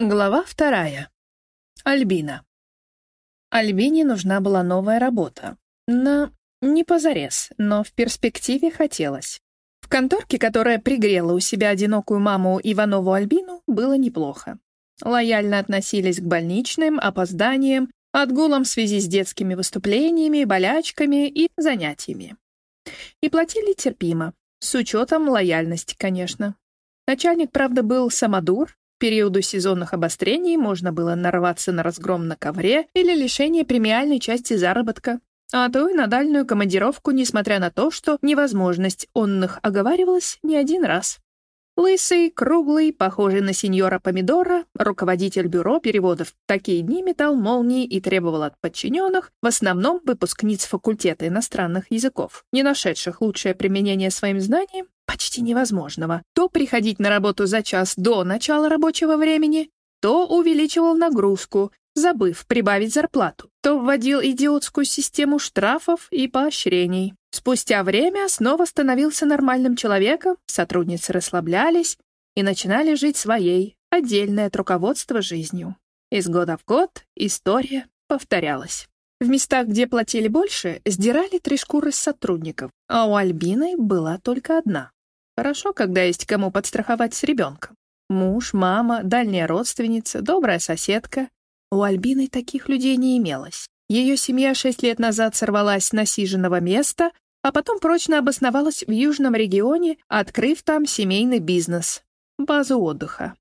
Глава вторая. Альбина. Альбине нужна была новая работа. На... не позарез, но в перспективе хотелось. В конторке, которая пригрела у себя одинокую маму Иванову Альбину, было неплохо. Лояльно относились к больничным, опозданиям, отгулам в связи с детскими выступлениями, болячками и занятиями. И платили терпимо, с учетом лояльности, конечно. Начальник, правда, был самодур, периоду сезонных обострений можно было нарваться на разгром на ковре или лишение премиальной части заработка, а то и на дальнюю командировку, несмотря на то, что невозможность онных оговаривалась не один раз. Лысый, круглый, похожий на сеньора Помидора, руководитель бюро переводов такие дни метал молнии и требовал от подчиненных, в основном выпускниц факультета иностранных языков, не нашедших лучшее применение своим знаниям, почти невозможного, то приходить на работу за час до начала рабочего времени, то увеличивал нагрузку, забыв прибавить зарплату, то вводил идиотскую систему штрафов и поощрений. Спустя время снова становился нормальным человеком, сотрудницы расслаблялись и начинали жить своей, отдельной от руководства жизнью. Из года в год история повторялась. В местах, где платили больше, сдирали три шкуры с сотрудников, а у Альбины была только одна. Хорошо, когда есть кому подстраховать с ребенком. Муж, мама, дальняя родственница, добрая соседка. У Альбины таких людей не имелось. Ее семья шесть лет назад сорвалась с насиженного места, а потом прочно обосновалась в южном регионе, открыв там семейный бизнес — базу отдыха.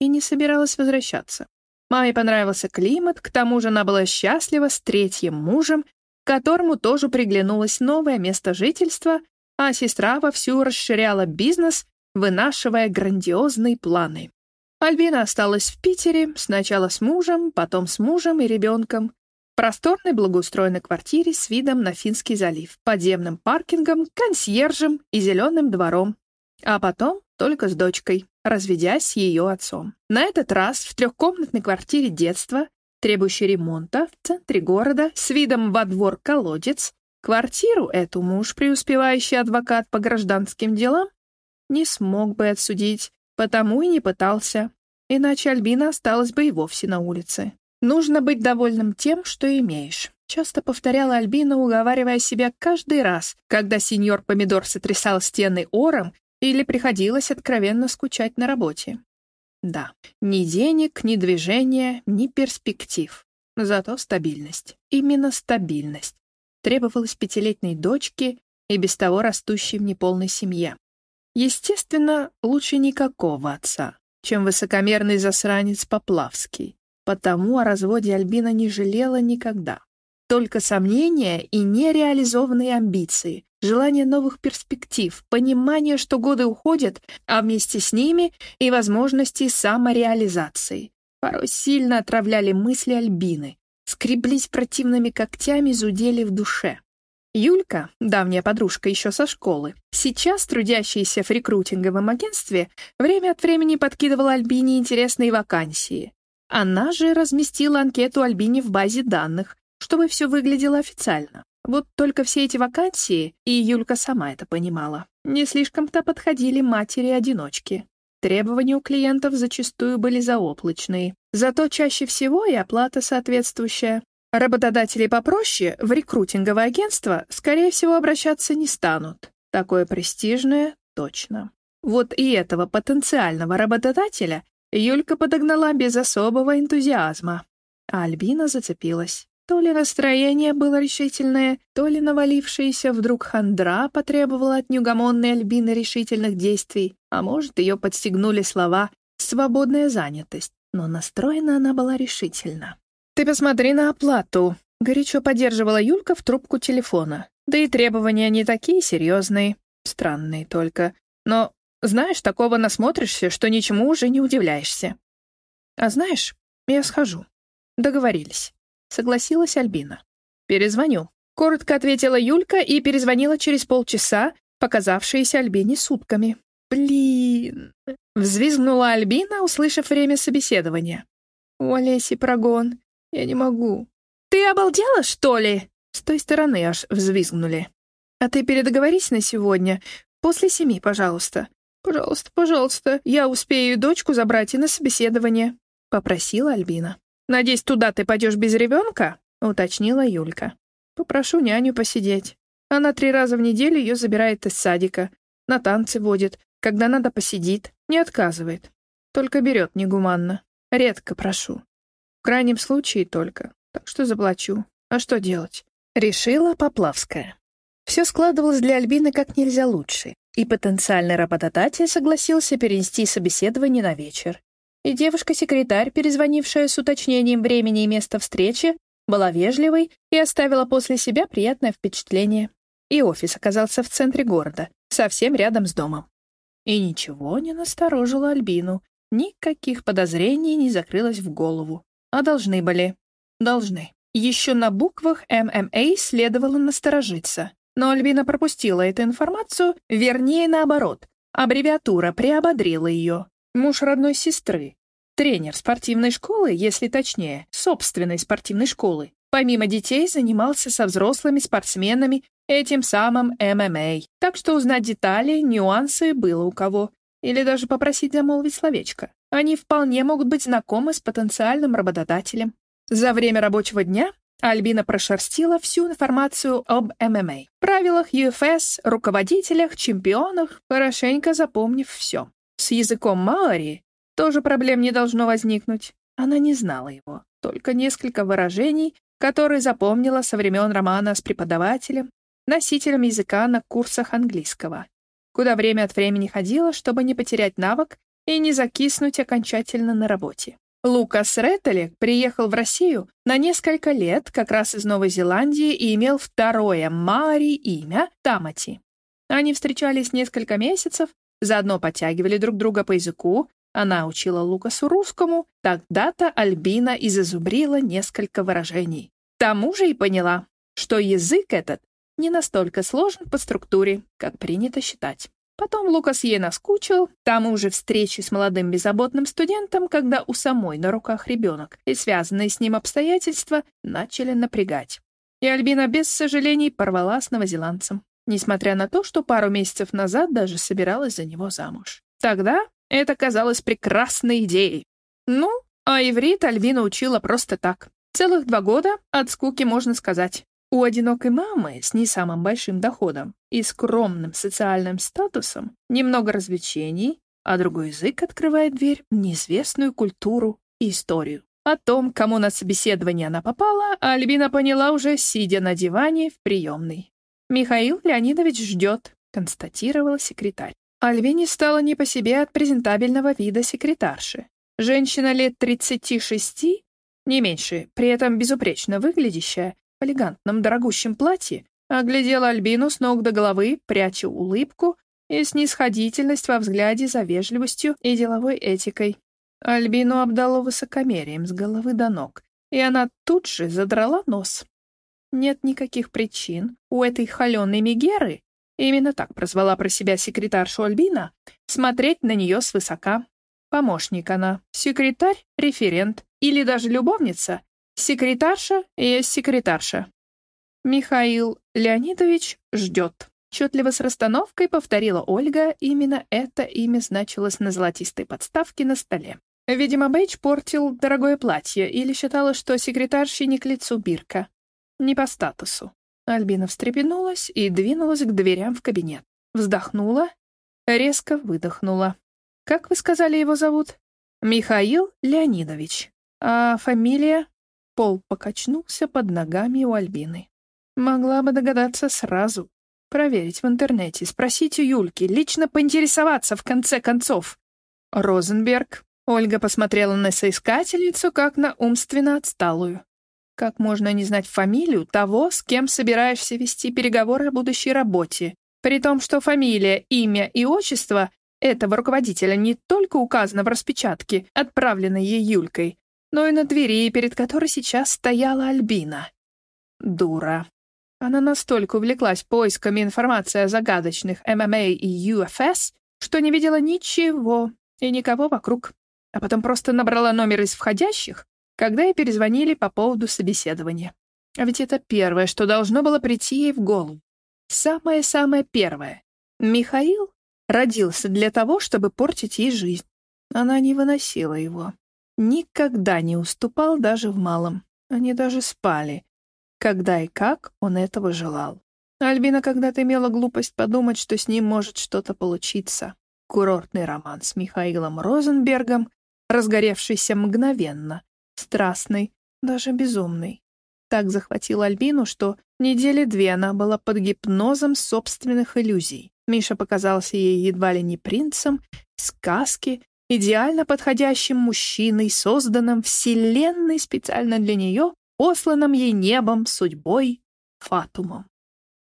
И не собиралась возвращаться. Маме понравился климат, к тому же она была счастлива с третьим мужем, которому тоже приглянулось новое место жительства а сестра вовсю расширяла бизнес, вынашивая грандиозные планы. Альбина осталась в Питере, сначала с мужем, потом с мужем и ребенком, в просторной благоустроенной квартире с видом на Финский залив, подземным паркингом, консьержем и зеленым двором, а потом только с дочкой, разведясь с ее отцом. На этот раз в трехкомнатной квартире детства, требующей ремонта, в центре города, с видом во двор колодец, Квартиру эту муж, преуспевающий адвокат по гражданским делам, не смог бы отсудить, потому и не пытался, иначе Альбина осталась бы и вовсе на улице. Нужно быть довольным тем, что имеешь. Часто повторяла Альбина, уговаривая себя каждый раз, когда сеньор Помидор сотрясал стены ором или приходилось откровенно скучать на работе. Да, ни денег, ни движения, ни перспектив. Зато стабильность. Именно стабильность требовалось пятилетней дочке и без того растущей в неполной семье. Естественно, лучше никакого отца, чем высокомерный засранец Поплавский. Потому о разводе Альбина не жалела никогда. Только сомнения и нереализованные амбиции, желание новых перспектив, понимание, что годы уходят, а вместе с ними и возможности самореализации. Порой сильно отравляли мысли Альбины, скреблись противными когтями, зудели в душе. Юлька, давняя подружка еще со школы, сейчас трудящаяся в рекрутинговом агентстве, время от времени подкидывала Альбине интересные вакансии. Она же разместила анкету Альбине в базе данных, чтобы все выглядело официально. Вот только все эти вакансии, и Юлька сама это понимала, не слишком-то подходили матери-одиночки. Требования у клиентов зачастую были заоблачные, зато чаще всего и оплата соответствующая. Работодатели попроще в рекрутинговое агентство, скорее всего, обращаться не станут. Такое престижное — точно. Вот и этого потенциального работодателя Юлька подогнала без особого энтузиазма. А Альбина зацепилась. То ли настроение было решительное, то ли навалившаяся вдруг хандра потребовала от неугомонной Альбины решительных действий, а может, ее подстегнули слова «свободная занятость», но настроена она была решительно. «Ты посмотри на оплату», — горячо поддерживала Юлька в трубку телефона. «Да и требования не такие серьезные, странные только. Но, знаешь, такого насмотришься, что ничему уже не удивляешься». «А знаешь, я схожу». Договорились. Согласилась Альбина. «Перезвоню». Коротко ответила Юлька и перезвонила через полчаса, показавшиеся Альбине сутками. «Блин!» — взвизгнула Альбина, услышав время собеседования. «У Олеси прогон. Я не могу». «Ты обалдела, что ли?» С той стороны аж взвизгнули. «А ты передоговорись на сегодня. После семи, пожалуйста. Пожалуйста, пожалуйста. Я успею дочку забрать и на собеседование». — попросила Альбина. «Надеюсь, туда ты пойдешь без ребенка?» — уточнила Юлька. «Попрошу няню посидеть. Она три раза в неделю ее забирает из садика, на танцы водит, когда надо посидит, не отказывает. Только берет негуманно. Редко прошу. В крайнем случае только. Так что заплачу. А что делать?» Решила Поплавская. Все складывалось для Альбины как нельзя лучше, и потенциальный работодатель согласился перенести собеседование на вечер. И девушка-секретарь, перезвонившая с уточнением времени и места встречи, была вежливой и оставила после себя приятное впечатление. И офис оказался в центре города, совсем рядом с домом. И ничего не насторожило Альбину, никаких подозрений не закрылось в голову. А должны были. Должны. Еще на буквах ММА следовало насторожиться. Но Альбина пропустила эту информацию, вернее, наоборот. Аббревиатура приободрила ее. Муж родной сестры. Тренер спортивной школы, если точнее, собственной спортивной школы. Помимо детей занимался со взрослыми спортсменами этим самым ММА. Так что узнать детали, нюансы было у кого. Или даже попросить замолвить словечко. Они вполне могут быть знакомы с потенциальным работодателем. За время рабочего дня Альбина прошерстила всю информацию об ММА, правилах UFS, руководителях, чемпионах, хорошенько запомнив все. С языком Маори тоже проблем не должно возникнуть. Она не знала его, только несколько выражений, которые запомнила со времен романа с преподавателем, носителем языка на курсах английского, куда время от времени ходила, чтобы не потерять навык и не закиснуть окончательно на работе. Лукас Реттелек приехал в Россию на несколько лет как раз из Новой Зеландии и имел второе Мари имя Тамати. Они встречались несколько месяцев, заодно подтягивали друг друга по языку, она учила Лукасу русскому, тогда-то Альбина и зазубрила несколько выражений. К тому же и поняла, что язык этот не настолько сложен по структуре, как принято считать. Потом Лукас ей наскучил, там уже встречи с молодым беззаботным студентом, когда у самой на руках ребенок, и связанные с ним обстоятельства начали напрягать. И Альбина без сожалений порвала с новозеландцем, несмотря на то, что пару месяцев назад даже собиралась за него замуж. Тогда это казалось прекрасной идеей. Ну, а иврит Альбина учила просто так. Целых два года от скуки, можно сказать. У одинокой мамы с не самым большим доходом и скромным социальным статусом немного развлечений, а другой язык открывает дверь в неизвестную культуру и историю. О том, кому на собеседование она попала, Альбина поняла уже, сидя на диване в приемной. «Михаил Леонидович ждет», — констатировала секретарь. Альбине стало не по себе от презентабельного вида секретарши. Женщина лет 36, не меньше, при этом безупречно выглядящая, в элегантном дорогущем платье, оглядела Альбину с ног до головы, пряча улыбку и снисходительность во взгляде за вежливостью и деловой этикой. Альбину обдало высокомерием с головы до ног, и она тут же задрала нос. Нет никаких причин у этой холеной Мегеры, именно так прозвала про себя секретаршу Альбина, смотреть на нее свысока. Помощник она, секретарь, референт или даже любовница, Секретарша есть секретарша. Михаил Леонидович ждет. Чётливо с расстановкой повторила Ольга, именно это имя значилось на золотистой подставке на столе. Видимо, Бейдж портил дорогое платье или считала, что секретарше не к лицу бирка. Не по статусу. Альбина встрепенулась и двинулась к дверям в кабинет. Вздохнула, резко выдохнула. «Как вы сказали его зовут?» «Михаил Леонидович. А фамилия?» Пол покачнулся под ногами у Альбины. Могла бы догадаться сразу. Проверить в интернете, спросить у Юльки, лично поинтересоваться в конце концов. Розенберг. Ольга посмотрела на соискательницу, как на умственно отсталую. Как можно не знать фамилию того, с кем собираешься вести переговоры о будущей работе, при том, что фамилия, имя и отчество этого руководителя не только указано в распечатке, отправленной ей Юлькой, но и на двери, перед которой сейчас стояла Альбина. Дура. Она настолько увлеклась поисками информации о загадочных ММА и UFS, что не видела ничего и никого вокруг, а потом просто набрала номер из входящих, когда ей перезвонили по поводу собеседования. А ведь это первое, что должно было прийти ей в голову. Самое-самое первое. Михаил родился для того, чтобы портить ей жизнь. Она не выносила его. никогда не уступал даже в малом. Они даже спали, когда и как он этого желал. Альбина когда-то имела глупость подумать, что с ним может что-то получиться. Курортный роман с Михаилом Розенбергом, разгоревшийся мгновенно, страстный, даже безумный. Так захватил Альбину, что недели две она была под гипнозом собственных иллюзий. Миша показался ей едва ли не принцем, сказки, идеально подходящим мужчиной, созданным вселенной специально для нее, посланным ей небом, судьбой, фатумом.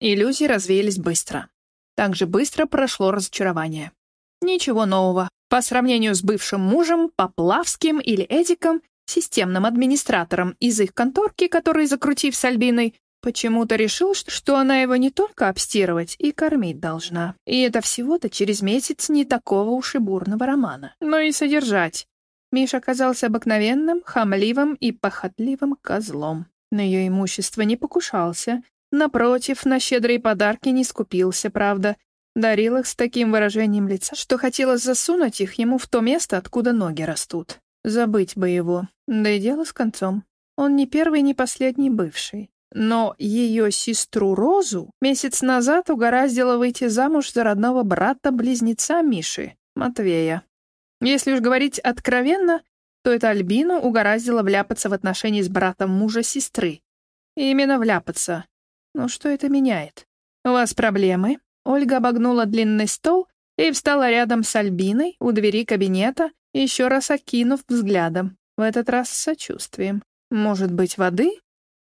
Иллюзии развеялись быстро. Так же быстро прошло разочарование. Ничего нового. По сравнению с бывшим мужем, Поплавским или Эдиком, системным администратором из их конторки, который, закрутив с Альбиной, почему-то решил, что она его не только обстирывать и кормить должна. И это всего-то через месяц не такого уж и бурного романа, но и содержать. Миша оказался обыкновенным, хамливым и похотливым козлом. На ее имущество не покушался. Напротив, на щедрые подарки не скупился, правда. Дарил их с таким выражением лица, что хотелось засунуть их ему в то место, откуда ноги растут. Забыть бы его. Да и дело с концом. Он не первый, не последний бывший. Но ее сестру Розу месяц назад угораздило выйти замуж за родного брата-близнеца Миши, Матвея. Если уж говорить откровенно, то это Альбину угораздило вляпаться в отношении с братом мужа сестры. И именно вляпаться. Ну что это меняет? У вас проблемы? Ольга обогнула длинный стол и встала рядом с Альбиной у двери кабинета, еще раз окинув взглядом, в этот раз с сочувствием. «Может быть, воды?»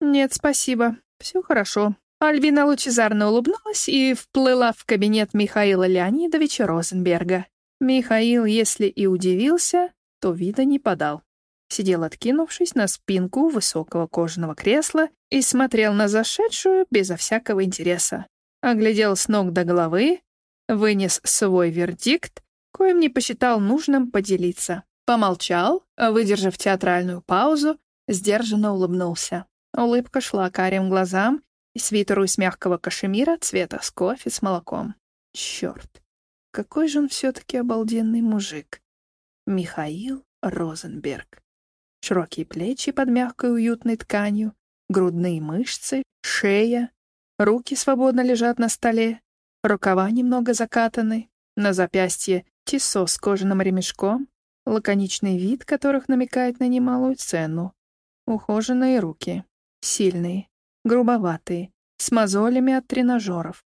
«Нет, спасибо. Все хорошо». Альбина лучезарно улыбнулась и вплыла в кабинет Михаила Леонидовича Розенберга. Михаил, если и удивился, то вида не подал. Сидел, откинувшись на спинку высокого кожаного кресла и смотрел на зашедшую безо всякого интереса. Оглядел с ног до головы, вынес свой вердикт коим не посчитал нужным поделиться. Помолчал, выдержав театральную паузу, сдержанно улыбнулся. Улыбка шла карим глазам и свитеру из мягкого кашемира цвета с кофе с молоком. Черт, какой же он все-таки обалденный мужик. Михаил Розенберг. Широкие плечи под мягкой уютной тканью, грудные мышцы, шея, руки свободно лежат на столе, рукава немного закатаны, на запястье Тисо с кожаным ремешком, лаконичный вид которых намекает на немалую цену. Ухоженные руки, сильные, грубоватые, с мозолями от тренажеров.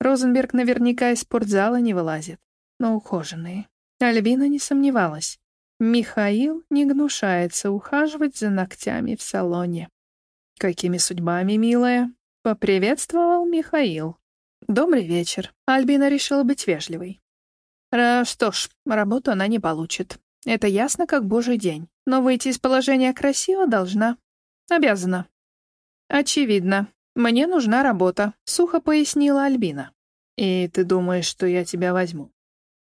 Розенберг наверняка из спортзала не вылазит, но ухоженные. Альбина не сомневалась. Михаил не гнушается ухаживать за ногтями в салоне. «Какими судьбами, милая?» — поприветствовал Михаил. «Добрый вечер». Альбина решила быть вежливой. Что ж, работу она не получит. Это ясно, как божий день. Но выйти из положения красиво должна. Обязана. Очевидно. Мне нужна работа, сухо пояснила Альбина. И ты думаешь, что я тебя возьму?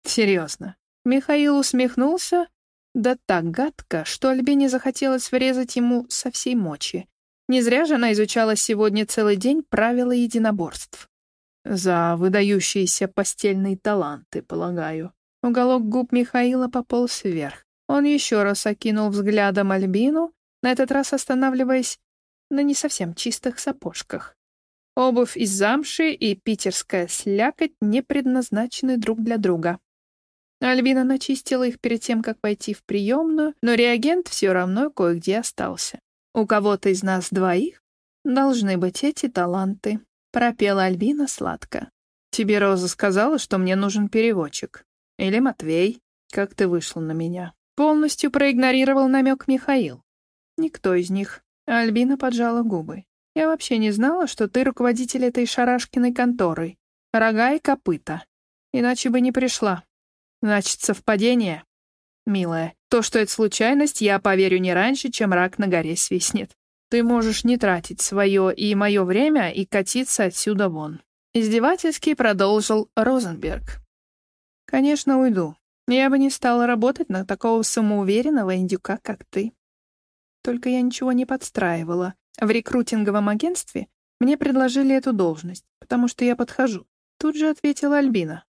Серьезно. Михаил усмехнулся, да так гадко, что Альбине захотелось врезать ему со всей мочи. Не зря же она изучала сегодня целый день правила единоборств. За выдающиеся постельные таланты, полагаю. Уголок губ Михаила пополз вверх. Он еще раз окинул взглядом Альбину, на этот раз останавливаясь на не совсем чистых сапожках. Обувь из замши и питерская слякоть не предназначены друг для друга. Альбина начистила их перед тем, как пойти в приемную, но реагент все равно кое-где остался. У кого-то из нас двоих должны быть эти таланты. Пропела Альбина сладко. «Тебе Роза сказала, что мне нужен переводчик. Или Матвей. Как ты вышла на меня?» Полностью проигнорировал намек Михаил. «Никто из них». Альбина поджала губы. «Я вообще не знала, что ты руководитель этой шарашкиной конторы. Рога и копыта. Иначе бы не пришла. Значит, совпадение?» «Милая, то, что это случайность, я поверю не раньше, чем рак на горе свистнет. Ты можешь не тратить свое и мое время и катиться отсюда вон. Издевательски продолжил Розенберг. Конечно, уйду. Я бы не стала работать на такого самоуверенного индюка, как ты. Только я ничего не подстраивала. В рекрутинговом агентстве мне предложили эту должность, потому что я подхожу. Тут же ответила Альбина.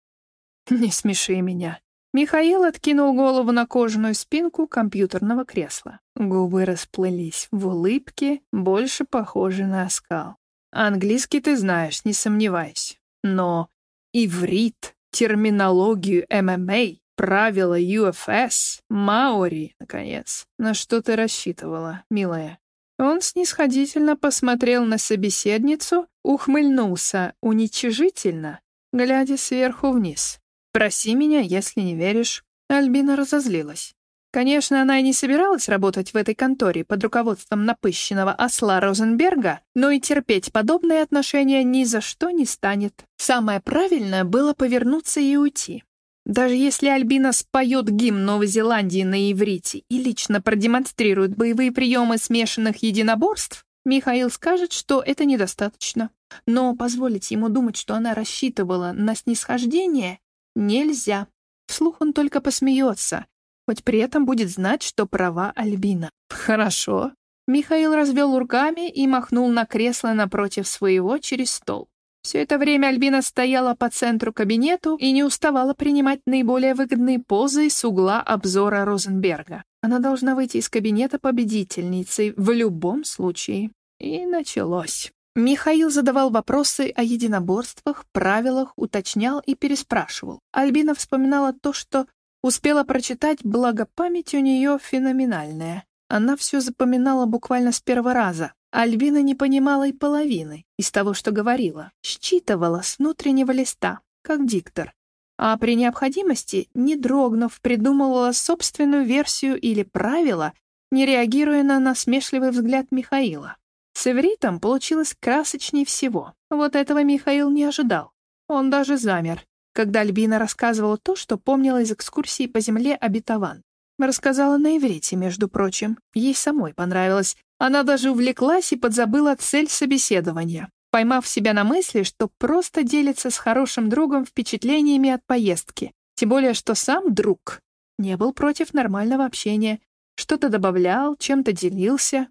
Не смеши меня. Михаил откинул голову на кожаную спинку компьютерного кресла. Губы расплылись в улыбке, больше похожей на оскал. «Английский ты знаешь, не сомневайся. Но иврит, терминологию ММА, правила UFS, Маори, наконец. На что ты рассчитывала, милая?» Он снисходительно посмотрел на собеседницу, ухмыльнулся уничижительно, глядя сверху вниз. «Проси меня, если не веришь». Альбина разозлилась. Конечно, она и не собиралась работать в этой конторе под руководством напыщенного осла Розенберга, но и терпеть подобные отношения ни за что не станет. Самое правильное было повернуться и уйти. Даже если Альбина споет гимн Новой Зеландии на иврите и лично продемонстрирует боевые приемы смешанных единоборств, Михаил скажет, что это недостаточно. Но позволить ему думать, что она рассчитывала на снисхождение, Нельзя. Вслух он только посмеется, хоть при этом будет знать, что права Альбина. Хорошо. Михаил развел руками и махнул на кресло напротив своего через стол. Все это время Альбина стояла по центру кабинету и не уставала принимать наиболее выгодные позы с угла обзора Розенберга. Она должна выйти из кабинета победительницей в любом случае. И началось. Михаил задавал вопросы о единоборствах, правилах, уточнял и переспрашивал. Альбина вспоминала то, что успела прочитать, благо память у нее феноменальная. Она все запоминала буквально с первого раза. Альбина не понимала и половины из того, что говорила. Считывала с внутреннего листа, как диктор. А при необходимости, не дрогнув, придумывала собственную версию или правила, не реагируя на насмешливый взгляд Михаила. С ивритом получилось красочнее всего. Вот этого Михаил не ожидал. Он даже замер, когда Альбина рассказывала то, что помнила из экскурсии по земле обетован. Рассказала на иврите, между прочим. Ей самой понравилось. Она даже увлеклась и подзабыла цель собеседования, поймав себя на мысли, что просто делится с хорошим другом впечатлениями от поездки. Тем более, что сам друг не был против нормального общения. Что-то добавлял, чем-то делился.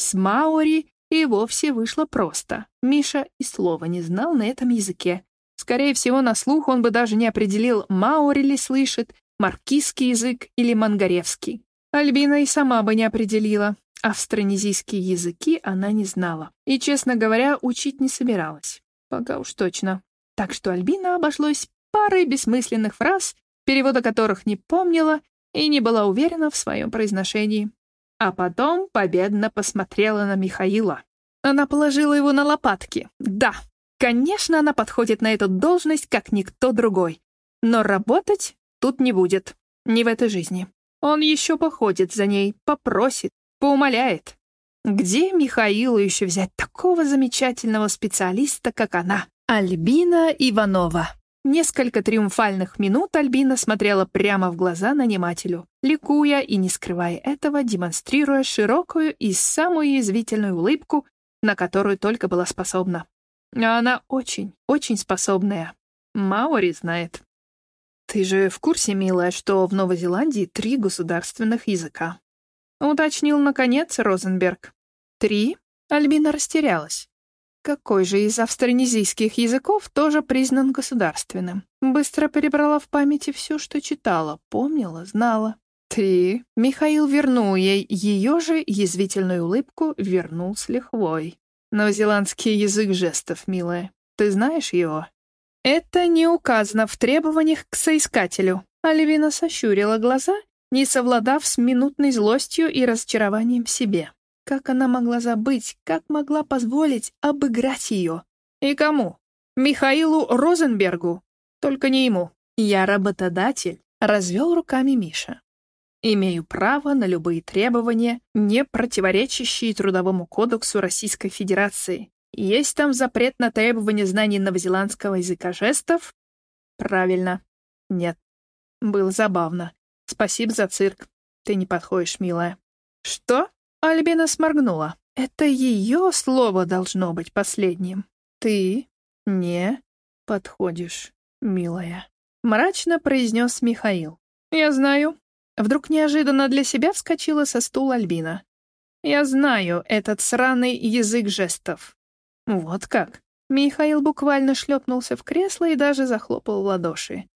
С Маори и вовсе вышло просто. Миша и слова не знал на этом языке. Скорее всего, на слух он бы даже не определил, маори ли слышит, маркизский язык или мангаревский. Альбина и сама бы не определила. Австронезийские языки она не знала. И, честно говоря, учить не собиралась. Пока уж точно. Так что Альбина обошлось парой бессмысленных фраз, перевода которых не помнила и не была уверена в своем произношении а потом победно посмотрела на Михаила. Она положила его на лопатки. Да, конечно, она подходит на эту должность, как никто другой. Но работать тут не будет. Не в этой жизни. Он еще походит за ней, попросит, поумоляет. Где Михаилу еще взять такого замечательного специалиста, как она? Альбина Иванова. Несколько триумфальных минут Альбина смотрела прямо в глаза нанимателю, ликуя и, не скрывая этого, демонстрируя широкую и самую язвительную улыбку, на которую только была способна. А она очень, очень способная. Маори знает. «Ты же в курсе, милая, что в Новой Зеландии три государственных языка?» Уточнил, наконец, Розенберг. «Три?» Альбина растерялась. Какой же из австронезийских языков тоже признан государственным? Быстро перебрала в памяти все, что читала, помнила, знала. Три. Михаил вернул ей ее же язвительную улыбку, вернул с лихвой. Новозеландский язык жестов, милая. Ты знаешь его? Это не указано в требованиях к соискателю. Оливина сощурила глаза, не совладав с минутной злостью и разочарованием в себе. Как она могла забыть, как могла позволить обыграть ее? И кому? Михаилу Розенбергу? Только не ему. Я работодатель, развел руками Миша. Имею право на любые требования, не противоречащие Трудовому кодексу Российской Федерации. Есть там запрет на требование знаний новозеландского языка жестов? Правильно. Нет. Было забавно. Спасибо за цирк. Ты не подходишь, милая. Что? Альбина сморгнула. Это ее слово должно быть последним. Ты не подходишь, милая. Мрачно произнес Михаил. Я знаю. Вдруг неожиданно для себя вскочила со стула Альбина. Я знаю этот сраный язык жестов. Вот как. Михаил буквально шлепнулся в кресло и даже захлопал в ладоши.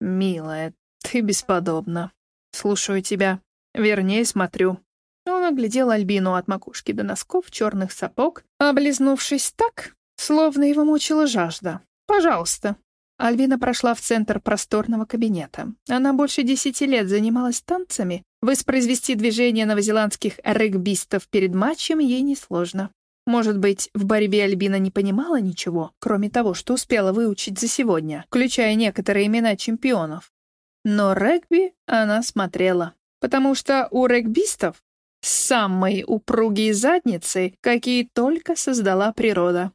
«Милая, Ты бесподобна. Слушаю тебя. Вернее, смотрю. Он оглядел Альбину от макушки до носков черных сапог, облизнувшись так, словно его мучила жажда. «Пожалуйста». Альбина прошла в центр просторного кабинета. Она больше десяти лет занималась танцами. Воспроизвести движения новозеландских регбистов перед матчем ей несложно. Может быть, в борьбе Альбина не понимала ничего, кроме того, что успела выучить за сегодня, включая некоторые имена чемпионов. Но регби она смотрела, потому что у регбистов самые упругие задницы, какие только создала природа.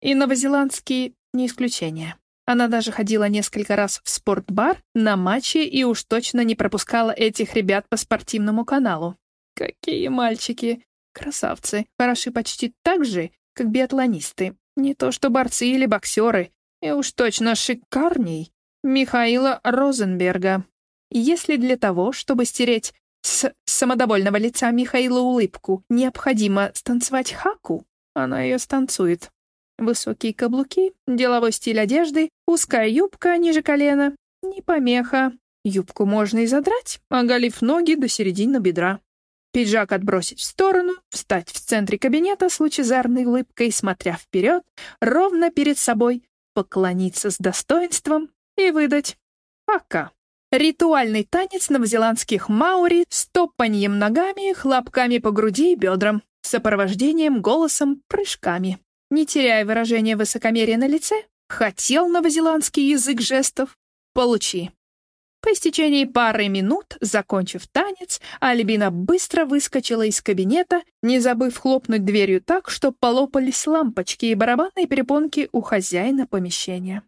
И новозеландские не исключение. Она даже ходила несколько раз в спортбар на матчи и уж точно не пропускала этих ребят по спортивному каналу. Какие мальчики! Красавцы, хороши почти так же, как биатлонисты. Не то что борцы или боксеры. И уж точно шикарней Михаила Розенберга. Если для того, чтобы стереть с самодовольного лица Михаила улыбку, необходимо станцевать хаку, она ее станцует. Высокие каблуки, деловой стиль одежды, узкая юбка ниже колена. Не помеха. Юбку можно и задрать, оголив ноги до середины бедра. Пиджак отбросить в сторону, встать в центре кабинета с лучезарной улыбкой, смотря вперед, ровно перед собой, поклониться с достоинством и выдать. Пока. Ритуальный танец новозеландских маори с топаньем ногами, хлопками по груди и бедрам, сопровождением голосом, прыжками. Не теряя выражения высокомерия на лице, хотел новозеландский язык жестов — получи. По истечении пары минут, закончив танец, Альбина быстро выскочила из кабинета, не забыв хлопнуть дверью так, что полопались лампочки и барабанные перепонки у хозяина помещения.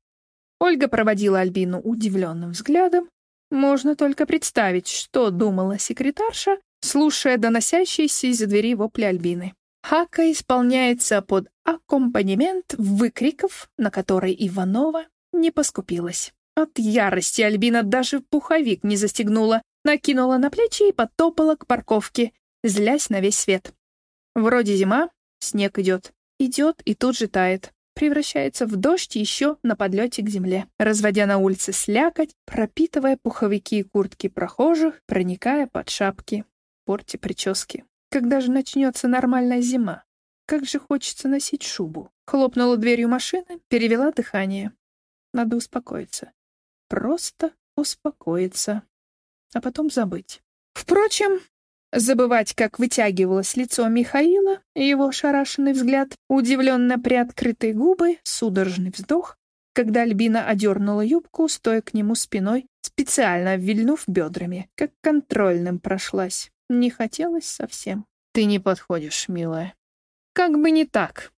Ольга проводила Альбину удивленным взглядом. Можно только представить, что думала секретарша, слушая доносящиеся из-за двери вопли Альбины. Хака исполняется под аккомпанемент выкриков, на который Иванова не поскупилась. От ярости Альбина даже пуховик не застегнула, накинула на плечи и потопала к парковке, злясь на весь свет. Вроде зима, снег идет. Идет и тут же тает. Превращается в дождь еще на подлете к земле, разводя на улице слякоть, пропитывая пуховики и куртки прохожих, проникая под шапки, порти прически. Когда же начнется нормальная зима? Как же хочется носить шубу. Хлопнула дверью машины, перевела дыхание. Надо успокоиться. Просто успокоиться. А потом забыть. Впрочем, забывать, как вытягивалось лицо Михаила, его шарашенный взгляд, удивленно приоткрытые губы, судорожный вздох, когда Альбина одернула юбку, стоя к нему спиной, специально вильнув бедрами, как контрольным прошлась. Не хотелось совсем. Ты не подходишь, милая. Как бы не так.